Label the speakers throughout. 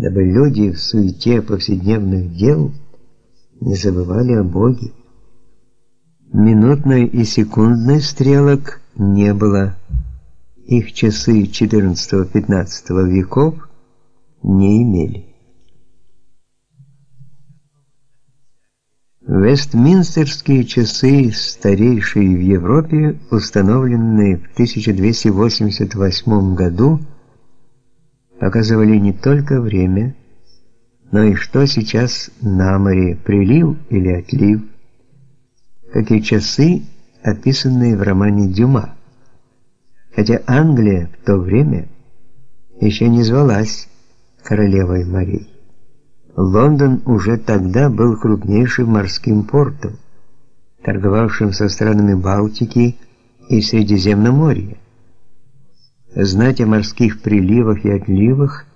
Speaker 1: дабы люди в суете повседневных дел не забывали о Боге. Минутной и секундной стрелок не было. Их часы XIV-XV веков не имели. Вестминстерские часы, старейшие в Европе, установленные в 1288 году, показывали не только время, но и что сейчас на море, прилив или отлив, как и часы, описанные в романе Дюма. Хотя Англия в то время еще не звалась королевой морей. Лондон уже тогда был крупнейшим морским портом, торговавшим со странами Балтики и Средиземноморья. Знать о морских приливах и отливах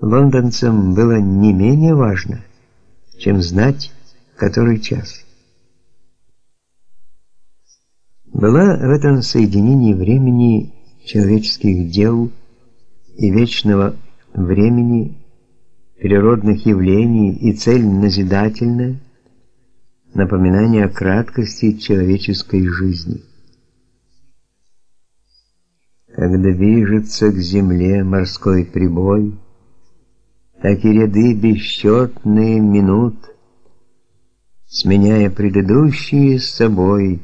Speaker 1: лондонцам было не менее важно, чем знать, который час. Была в этом соединении времени человеческих дел и вечного времени природных явлений и цель назидательная, напоминание о краткости человеческой жизни. Когда движется к земле морской прибой, так и ряды бесчетные минут, сменяя предыдущие с собой,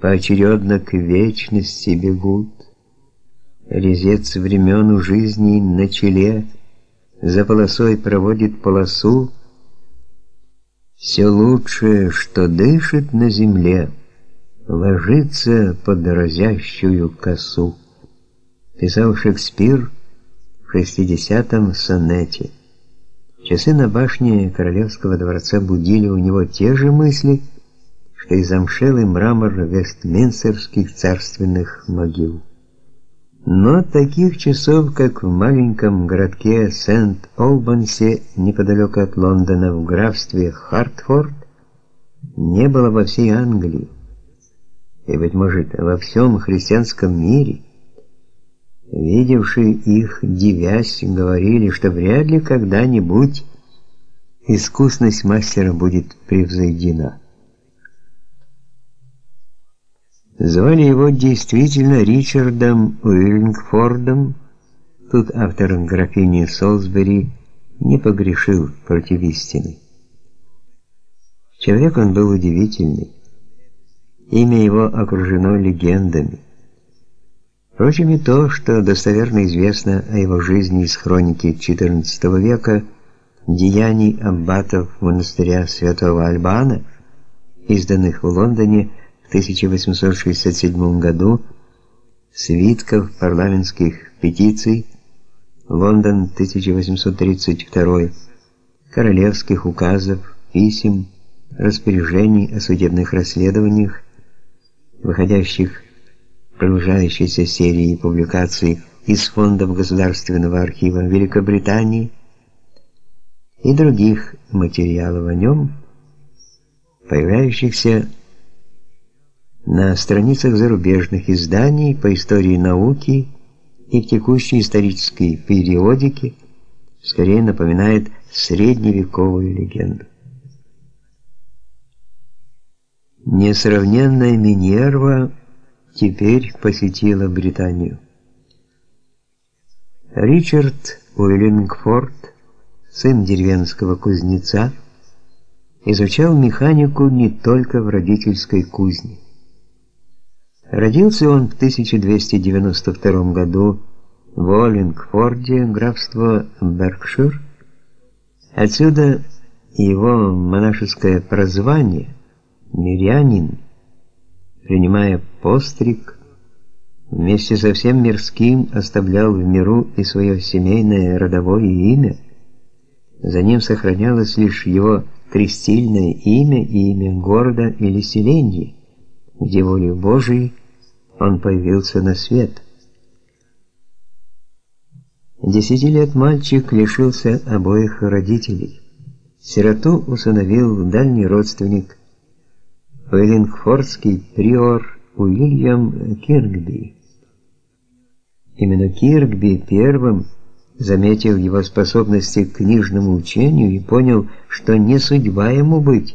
Speaker 1: поочередно к вечности бегут. Резец времен у жизни на челе — за полосой проводит полосу, все лучшее, что дышит на земле, ложится под разящую косу. Писал Шекспир в 60-м сонете. Часы на башне королевского дворца будили у него те же мысли, что и замшелый мрамор вестминстерских царственных могил. Но таких часов, как в маленьком городке Сент-Олбансе, неподалеку от Лондона, в графстве Хартфорд, не было во всей Англии. И, быть может, во всем христианском мире. Видевшие их, дивясь, говорили, что вряд ли когда-нибудь искусность мастера будет превзойдена. Звали его действительно Ричардом Уиллингфордом. Тут автор графини Солсбери не погрешил против истины. Человек он был удивительный. Имя его окружено легендами. Впрочем, и то, что достоверно известно о его жизни из хроники XIV века, деяний аббатов монастыря Святого Альбана, изданных в Лондоне, 1867 году свитков парламентских петиций Лондон 1832 королевских указов, писем, распоряжений о судебных расследованиях, выходящих в продолжающейся серии публикаций из фондов Государственного архива Великобритании и других материалов о нем, появляющихся на страницах зарубежных изданий по истории науки и в текущей исторической периодике скорее напоминает средневековую легенду. Несравненная Минерва теперь посетила Британию. Ричард Уиллингфорд, сын деревенского кузнеца, изучал механику не только в родительской кузне. Родился он в 1292 году в Оллингфорде, графство Беркшир. Отсюда его монашеское прозвание «мирянин», принимая постриг, вместе со всем мирским оставлял в миру и свое семейное родовое имя. За ним сохранялось лишь его крестильное имя и имя города или селения, где волей Божией он появился на свет. Десяти лет мальчик лишился обоих родителей. Сироту усыновил дальний родственник, Уиллингфордский приор Уильям Киркби. Именно Киркби первым заметил его способности к книжному учению и понял, что не судьба ему быть